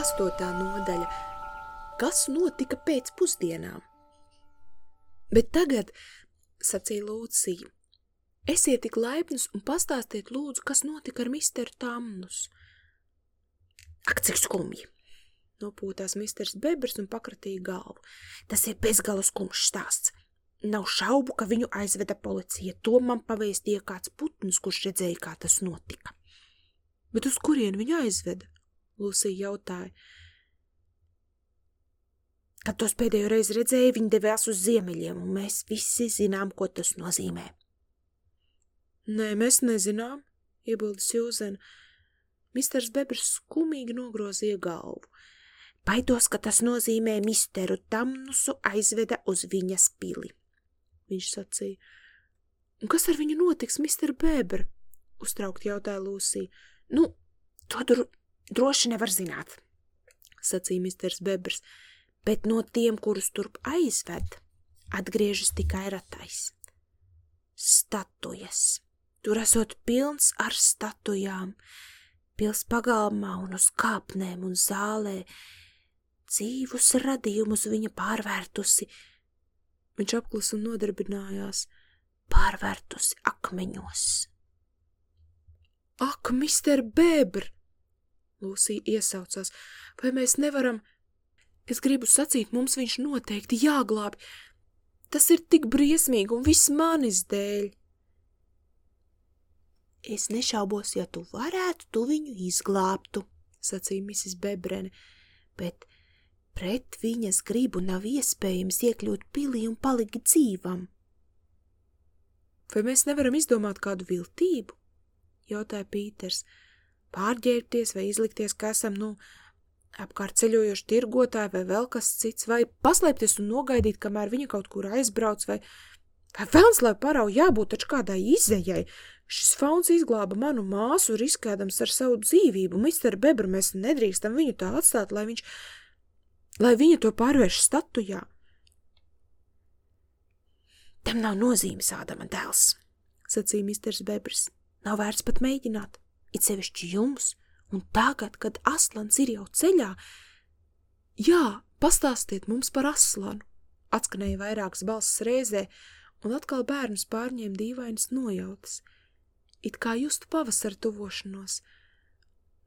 Astotā nodaļa. Kas notika pēc pusdienām? Bet tagad, sacīja Lūcija, esiet tik laipnus un pastāstiet lūdzu, kas notika ar misteru Tamnus. Ak, cik skumji! Nopūtās misters Bebers un pakratīja galvu. Tas ir bezgala skumjš stāsts. Nav šaubu, ka viņu aizveda policija. To man pavēstīja kāds putns, kurš redzēja, kā tas notika. Bet uz kurien viņu aizveda? Lūsija jautāja. Kad tos pēdējo reizi redzēju, viņi devās uz ziemeļiem, un mēs visi zinām, ko tas nozīmē. Nē, mēs nezinām, iebilda Sjūzena. Misters Bebers skumīgi nogrozīja galvu. Baidos, ka tas nozīmē misteru Tamnusu aizveda uz viņas pili. Viņš sacīja. Un kas ar viņu notiks, mister Bēber? Uztraukt jautāja Lūsija. Nu, to dro droši nevar zināt, sacīja misters Bebers, bet no tiem, kurus turp aizved, atgriežas tikai ratais. Statujas. Tur esot pilns ar statujām, pils pagalmā un uz kāpnēm un zālē, dzīvus radījumus viņa pārvērtusi. Viņš apklus un nodarbinājās, pārvērtusi akmeņos. Ak, mister Bēbr! Lūsija iesaucās. Vai mēs nevaram... Es gribu sacīt, mums viņš noteikti jāglābi. Tas ir tik briesmīgi un viss manis dēļ. Es nešaubos, ja tu varētu, tu viņu izglābtu, sacīja Mrs. Bebrene, bet pret viņas gribu nav iespējams iekļūt pilī un palikt dzīvam. Vai mēs nevaram izdomāt kādu viltību? jautāja Pīters. Pārģērbties vai izlikties, ka esam, nu, apkārt ceļojoši tirgotāji vai vēl kas cits, vai paslēpties un nogaidīt, kamēr viņa kaut kur aizbrauc, vai, vai velns, lai parau jābūt taču kādai izējai. Šis fauns izglāba manu māsu, riskēdams ar savu dzīvību. Mister Bebra, mēs nedrīkstam viņu tā atstāt, lai viņš, lai viņa to pārvērš statujā. Tam nav nozīmes, Ādama dēls, sacīja misters Bebrs. Nav vērts pat mēģināt, it sevišķi jums, un tagad, kad aslans ir jau ceļā. Jā, pastāstiet mums par aslanu, atskanēja vairākas balsis reizē, un atkal bērnus pārņēma dīvainas nojautas, it kā justu pavasara tuvošanos,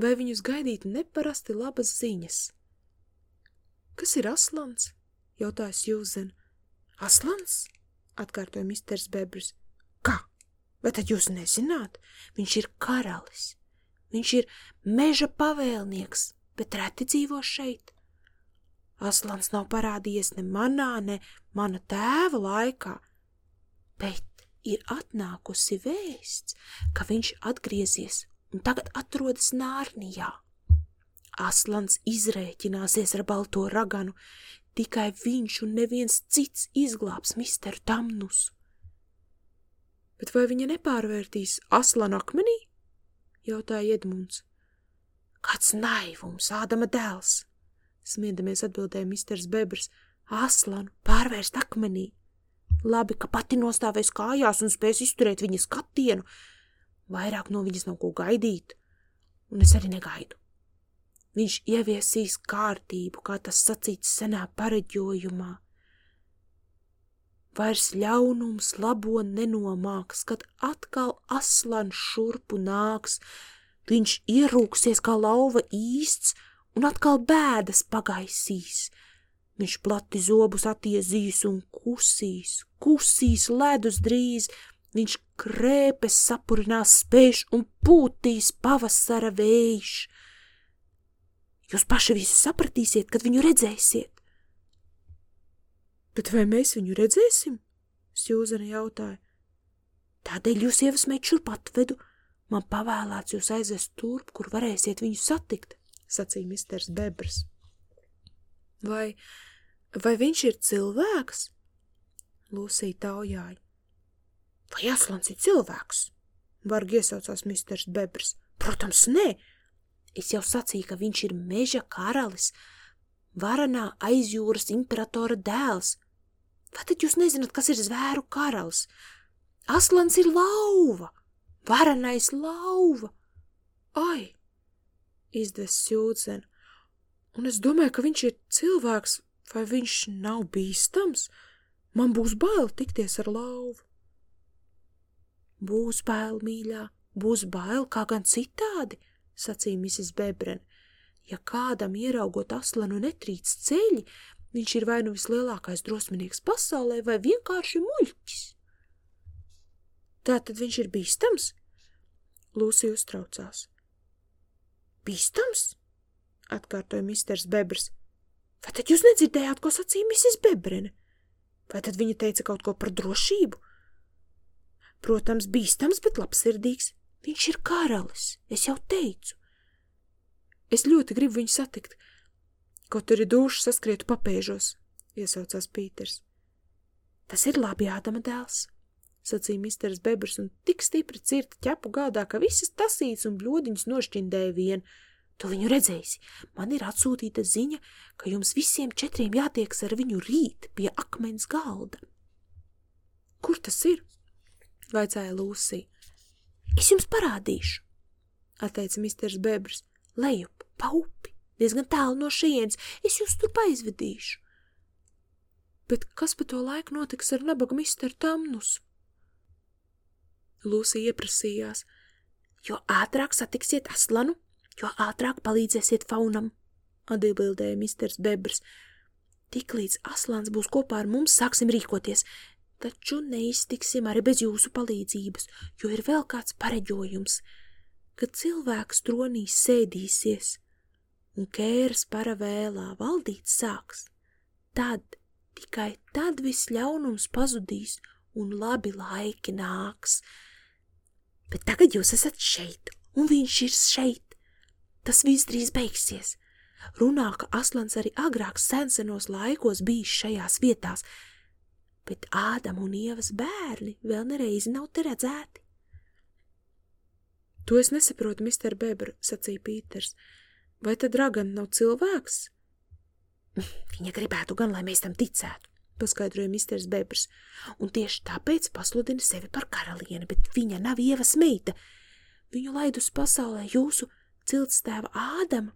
vai viņus gaidītu neparasti labas ziņas. Kas ir aslans? jautāja Jūzen. Aslans? atkārtoja misters Bebris. Vai tad jūs nezināt? Viņš ir karalis. Viņš ir meža pavēlnieks, bet reti dzīvo šeit. Aslans nav parādījies ne manā, ne mana tēva laikā, bet ir atnākusi vēsts, ka viņš atgriezies un tagad atrodas Nārnijā. Aslans izrēķināsies ar balto raganu, tikai viņš un neviens cits izglābs misteru Tamnusu. Bet vai viņa nepārvērtīs aslanu akmenī? jautāja Edmunds. Kāds naivums, Ādama dēls! Smiedamies atbildēja misters Bebrs. Aslanu pārvērst akmenī. Labi, ka pati nostāvēs kājās un spēs izturēt viņas skatienu. Vairāk no viņas nav ko gaidīt, un es arī negaidu. Viņš ieviesīs kārtību, kā tas sacīts senā pareģojumā – Vairs ļaunums labo nenomāks, kad atkal aslans šurpu nāks. Viņš ierūksies kā lauva īsts un atkal bēdas pagaisīs. Viņš plati zobus attiezīs un kusīs, kusīs ledus drīz, viņš krēpes sapurinās spēš un pūtīs pavasara vējš. Jūs paši visu sapratīsiet, kad viņu redzēsiet. Bet vai mēs viņu redzēsim? Sjūzana jautāja. Tādēļ jūs ievasmēt šurp atvedu. Man pavēlēts jūs aizvest turp, kur varēsiet viņu satikt, sacīja misters Bebrs. Vai, vai viņš ir cilvēks? Lūsija taujāja. Vai aslans ir cilvēks? Vargi iesaucās misters Bebrs. Protams, nē. Es jau sacīju, ka viņš ir meža karalis, varanā aizjūras imperatora dēls. Vai tad jūs nezināt, kas ir zvēru karalis? Aslans ir lauva, varanais lauva. Ai, izdes jūdzen. un es domāju, ka viņš ir cilvēks, vai viņš nav bīstams. Man būs bail tikties ar lauvu. Būs bail, mīļā, būs bail, kā gan citādi, sacīja Mrs. Bebren. Ja kādam ieraugot aslanu netrīc ceļi, viņš ir vai nu vislielākais drosminieks pasaulē, vai vienkārši muļķis. Tātad viņš ir bīstams? Lūsija uztraucās. Bīstams? atkārtoja misters Bebrs. Vai tad jūs nedzirdējāt, ko sacīja Mrs. Bebrene? Vai tad viņa teica kaut ko par drošību? Protams, bīstams, bet labsirdīgs. Viņš ir karalis, es jau teicu. Es ļoti gribu viņu satikt, kaut arī duši saskrietu papēžos, iesaucās Pīters. Tas ir labi, Ādama dēls, sacīja misters Bebrs un tik stipri cirta ķepu gādā, ka visas tasītas un bļodiņas nošķindēja vien. Tu viņu redzēsi. Man ir atsūtīta ziņa, ka jums visiem četriem jātieks ar viņu rīt pie akmens galda. Kur tas ir? vaicāja Lūsija. Es jums parādīšu, atteica misters Bebrs. Lejup, pa upi, diezgan tālu no šejienes, es jūs tur aizvedīšu. Bet kas pa to laiku notiks ar nabaga misteru Tamnusu? Lūsija ieprasījās, jo ātrāk satiksiet aslanu, jo ātrāk palīdzēsiet faunam, atbildēja misters Bebrs. Tiklīdz aslans būs kopā ar mums, sāksim rīkoties, taču neiztiksim arī bez jūsu palīdzības, jo ir vēl kāds pareģojums, kad cilvēks tronī sēdīsies un kēras paravēlā valdīt sāks. Tad, tikai tad viss ļaunums pazudīs un labi laiki nāks. Bet tagad jūs esat šeit, un viņš ir šeit. Tas viss drīz beigsies. Runā, ka Aslans arī agrāk sensenos laikos bijis šajās vietās, bet Ādam un Ievas bērni vēl nereizi nav te redzēti. To es nesaprotu, mister Bebra, sacīja Pīters. Vai tad Ragan nav cilvēks? Viņa gribētu gan, lai mēs tam ticētu, paskaidroja misters Bebrs, un tieši tāpēc pasludina sevi par karalieni, bet viņa nav Ievas meita. Viņu laidus pasaulē jūsu ciltstēva Ādama,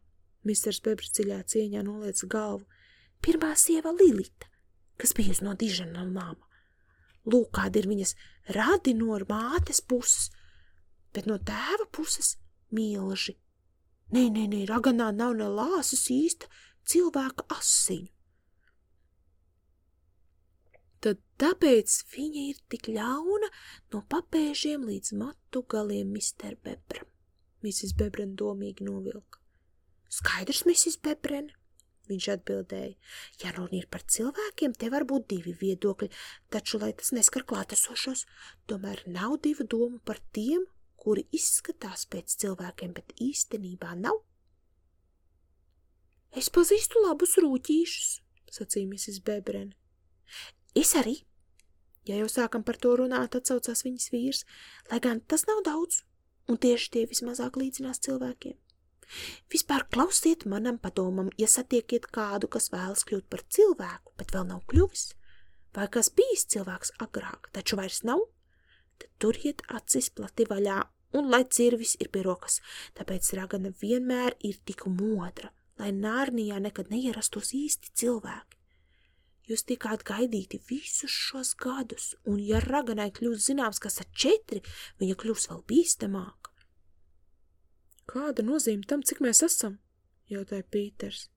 misters Bebrs dziļā cieņā noliec galvu, pirmā sieva Lilita, kas bijusi no dižana nama. Lūk, kāda ir viņas radi no mātes puses, bet no tēva puses milži. Nē, nē, nē, raganā nav ne lāsas īsta cilvēka asiņu. Tad tāpēc viņa ir tik ļauna no papēžiem līdz matu galiem mister Bebram. Mrs. Bebren domīgi novilka. Skaidrs, Mrs. Bebren, viņš atbildēja. Ja runa ir par cilvēkiem, te var būt divi viedokļi, taču, lai tas neskar klātesošos, tomēr nav divu domu par tiem, kuri izskatās pēc cilvēkiem, bet īstenībā nav. Es pazīstu labus rūķīšus, sacīja Mrs. Bebren. Es arī. Ja jau sākam par to runāt, atsaucās viņas vīrs, lai gan tas nav daudz, un tieši tie vismazāk līdzinās cilvēkiem. Vispār klausiet manam padomam, ja satiekiet kādu, kas vēlas kļūt par cilvēku, bet vēl nav kļuvis, vai kas bijis cilvēks agrāk, taču vairs nav, tad turiet acis plati vaļā, un lai cirvis ir pie rokas, tāpēc ragana vienmēr ir tik modra, lai nārnijā nekad neierastos īsti cilvēki. Jūs tikāt gaidīti visus šos gadus, un ja raganai kļūs zināms, kas ar četri, viņa kļūs vēl bīstamāka. Kāda nozīme tam, cik mēs esam? jautāja Pīters.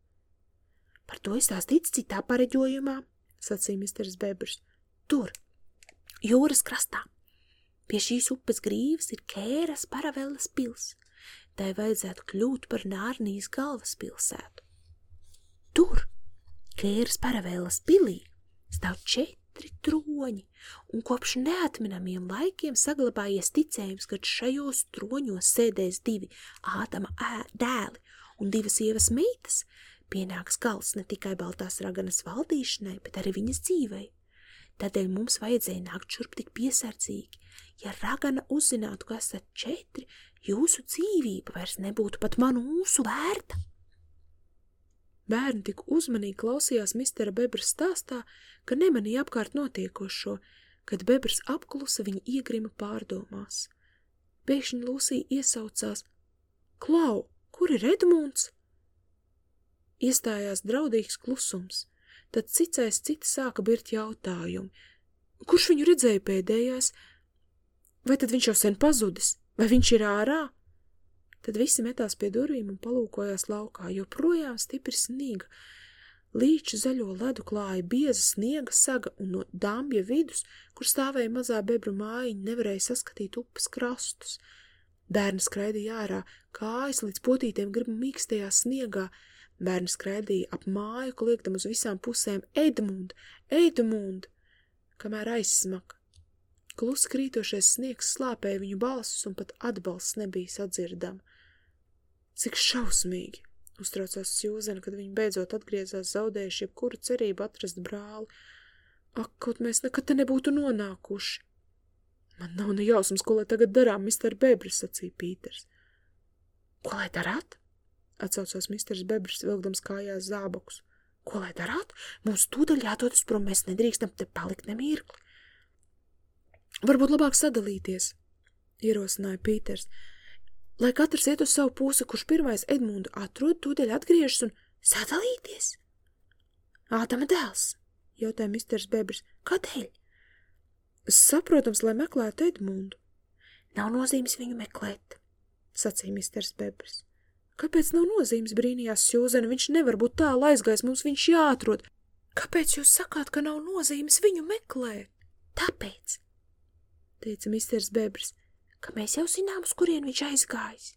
Par to es stāstīts citā pareģojumā, sacīja misters Bebrs. Tur, jūras krastā. Pie šīs upes grīvas ir Kēras paravēlas pils. Tai vajadzētu kļūt par Nārnijas galvaspilsētu. Tur, Kēras paravēlas pilī stāv četri troņi, un kopš neatminamiem laikiem saglabājies ticējums, ka šajos troņos sēdēs divi ātama dēli un divas ievas meitas, pienāks gals ne tikai Baltās raganas valdīšanai, bet arī viņas dzīvei. Tādēļ mums vajadzēja nākt šurp tik piesardzīgi. Ja ragana uzzinātu, ka esat četri, jūsu dzīvība vairs nebūtu pat manu mūsu vērta. Bērni tik uzmanīgi klausījās mistera Bebra stāstā, ka nemanīja apkārt notiekošo, kad Bebrs apklusa viņa iegrima pārdomās. Pēkšņi Lūsija iesaucās: Klau, kur ir Edmunds? Iestājās draudīgs klusums, tad cits aiz cita sāka birt jautājumi. Kurš viņu redzēja pēdējais? Vai tad viņš jau sen pazudis? Vai viņš ir ārā? Tad visi metās pie durvīm un palūkojās laukā, jo projām stipri sniga. Līču zaļo ledu klāja bieza sniega saga un no dambja vidus, kur stāvēja mazā bebru mājiņa, nevarēja saskatīt upes krastus. Bērni skraidīja ārā, kājas līdz potītiem grib mīkstajā sniegā, Bērni skraidīja ap māju, kliegdam uz visām pusēm Eidmund, Eidmund, kamēr aizsmaka. Klusi krītošais sniegs slāpēja viņu balsus un pat atbalsts nebija sadzirdama. Cik šausmīgi, uztraucās Sjūzena, kad viņi beidzot atgriezās zaudējuši jebkuru cerību atrast brāli. Ak, kaut mēs nekad te nebūtu nonākuši. Man nav ne jausmas, ko lai tagad darām, mister Bebris, sacīja Pīters. Ko lai darāt? Atsaucās misters Bebris, vilkdams kājās zābakus. Ko lai darāt? Mums tūdaļ jādodas prom, mēs nedrīkstam te palikt nemirkli. Varbūt labāk sadalīties, ierosināja Pīters. Lai katrs iet uz savu pusi, kurš pirmais Edmundu atrod, tūdaļ atgriežas un sadalīties. Ādama dēls, jautāja misters Bebris. Kādēļ? Saprotams, lai meklētu Edmundu. Nav nozīmes viņu meklēt, sacīja misters Bebris. Kāpēc nav nozīmes brīnījās Sjūzena? Viņš nevar būt tālu aizgājis, mums viņš jāatrod. Kāpēc jūs sakāt, ka nav nozīmes viņu meklēt? Tāpēc, teica misters Bebris, ka mēs jau zinām, uz kurien viņš aizgājis.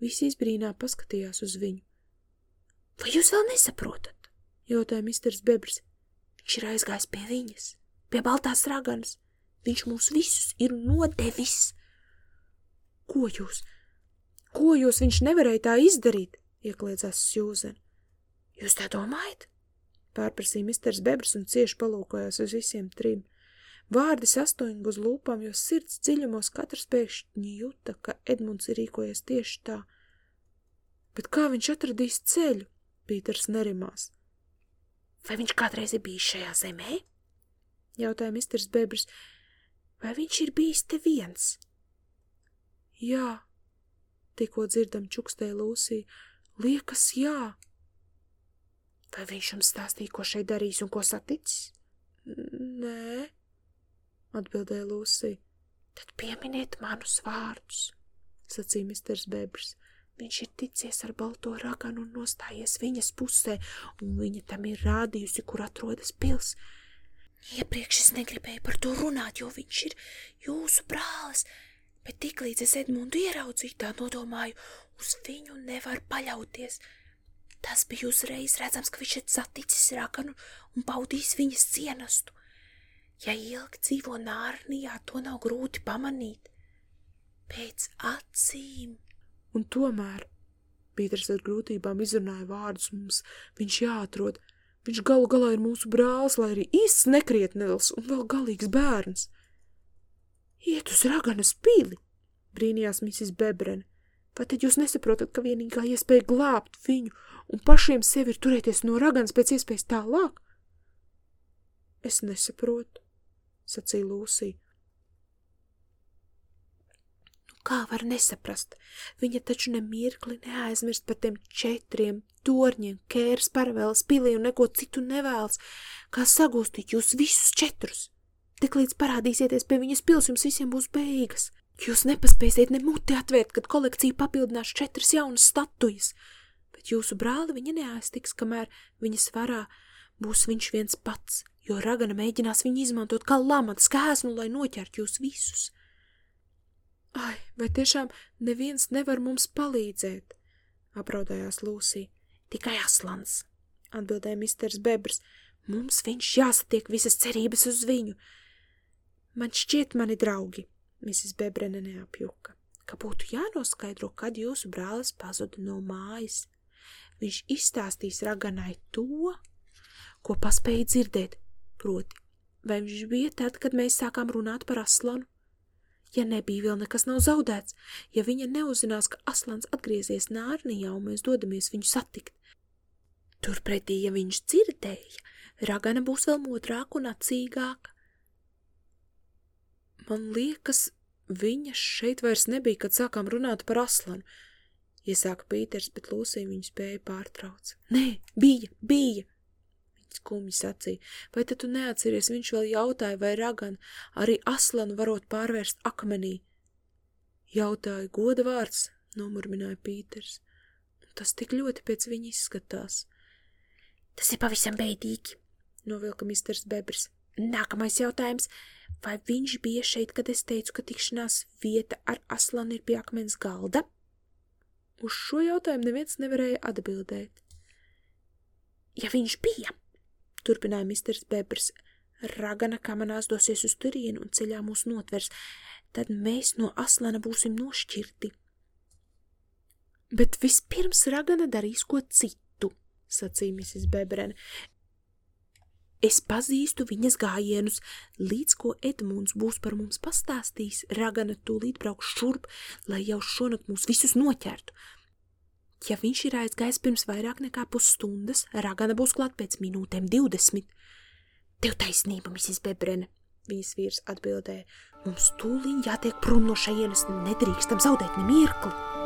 Visi izbrīnā paskatījās uz viņu. Vai jūs vēl nesaprotat? jautāja misters Bebris. Viņš ir aizgājis pie viņas, pie baltās raganas. Viņš mūs visus ir nodevis. Ko jūs? Ko jūs viņš nevarēja tā izdarīt? iekliedzās Sjūzen. Jūs tā domājat? Pārprasīja misters Bebrs un cieši palūkojās uz visiem trim. Vārdi sastoņga uz lūpām, jo sirds dziļumos katrs pēkšņi juta, ka Edmunds ir rīkojies tieši tā. Bet kā viņš atradīs ceļu? Pīters nerimās. Vai viņš kādreiz ir bijis šajā zemē? Jautāja misters Bebrs. Vai viņš ir bijis te viens? Jā, tikko dzirdam čukstēja Lūsī. Liekas, jā. Vai viņš jums stāstīja, ko šeit darīs un ko saticis? Nē, atbildēja Lūsī. Tad pieminiet manus vārdus, sacīja misters Bebrs. Viņš ir ticies ar balto raganu un nostājies viņas pusē, un viņa tam ir rādījusi, kur atrodas pils. Iepriekš es negribēju par to runāt, jo viņš ir jūsu brālis, bet tiklīdz es Edmundu ieraudzīju, tā nodomāju, uz viņu nevar paļauties. Tas bija uzreiz redzams, ka viņš ir saticis rakanu un baudījis viņas cienastu. Ja ilgi dzīvo nārnijā, to nav grūti pamanīt. Pēc acīm. Un tomēr Pīters ar grūtībām izrunāja vārdus mums, viņš jāatrod. Viņš galu galā ir mūsu brālis, lai arī īsts nekrietnels un vēl galīgs bērns. Iet uz raganas pili, brīnījās Mrs. Bebrene. Vai tad jūs nesaprotat, ka vienīgā iespēja glābt viņu un pašiem sevi ir turēties no raganas pēc iespējas tālāk? Es nesaprotu, sacīja Lūsija. Nu, kā var nesaprast? Viņa taču nemirkli neaizmirst par tiem četriem torņiem, kērs, paravēlas, pilī un neko citu nevēlas, kā sagūstīt jūs visus četrus. Tik līdz parādīsieties pie viņas pils, jums visiem būs beigas. Jūs nepaspēsiet ne muti atvērt, kad kolekcija papildinās četras jaunas statujas, bet jūsu brāli viņa neaiztiks, kamēr viņas varā būs viņš viens pats, jo ragana mēģinās viņu izmantot kā lamats kēsnu, lai noķert jūs visus. Ai, vai tiešām neviens nevar mums palīdzēt? apraudājās Lūsī. Tikai aslans, atbildēja misters Bebrs. Mums viņš jāsatiek visas cerības uz viņu. Man šķiet, mani draugi, Mrs. Bebrene neapjuka, ka būtu jānoskaidro, kad jūsu brālis pazuda no mājas. Viņš izstāstīs raganai to, ko paspēja dzirdēt, proti, vai viņš bija tad, kad mēs sākām runāt par aslanu? Ja nebija vēl nekas nav zaudēts, ja viņa neuzzinās, ka aslans atgriezies Nārnijā un mēs dodamies viņu satikt. Turpretī, ja viņš dzirdēja, ragana būs vēl modrāka un acīgāka, Man liekas, viņa šeit vairs nebija, kad sākām runāt par aslanu. Iesāka Pīters, bet Lūsija viņu spēja pārtrauc. Nē, bija, bija! Viņš skumji sacīja. Vai tad tu neatceries, viņš vēl jautāja, vai ragan arī aslanu varot pārvērst akmenī? Jautāja goda vārds, nomurmināja Pīters. Tas tik ļoti pēc viņa izskatās. Tas ir pavisam beidīgi, novilka misters Bebrs. Nākamais jautājums. Vai viņš bija šeit, kad es teicu, ka tikšanās vieta ar aslanu ir pie akmens galda? Uz šo jautājumu neviens nevarēja atbildēt. Ja viņš bija, turpināja misters Bebrs, ragana kamanās dosies uz turienu un ceļā mūs notvers, tad mēs no aslana būsim nošķirti. Bet vispirms ragana darīs ko citu, sacīja Mrs. Bebrene. Es pazīstu viņas gājienus, līdz ko Edmunds būs par mums pastāstījis, ragana tūlīt brauks šurp, lai jau šonakt mūs visus noķertu. Ja viņš ir aizgājis pirms vairāk nekā pusstundas, ragana būs klāt pēc minūtēm divdesmit. Tev taisnība, Mrs. Bebrene, viņas vīrs atbildēja. Mums tūliņ jātiek prom no šajienes, nedrīkstam zaudēt ne mirkli.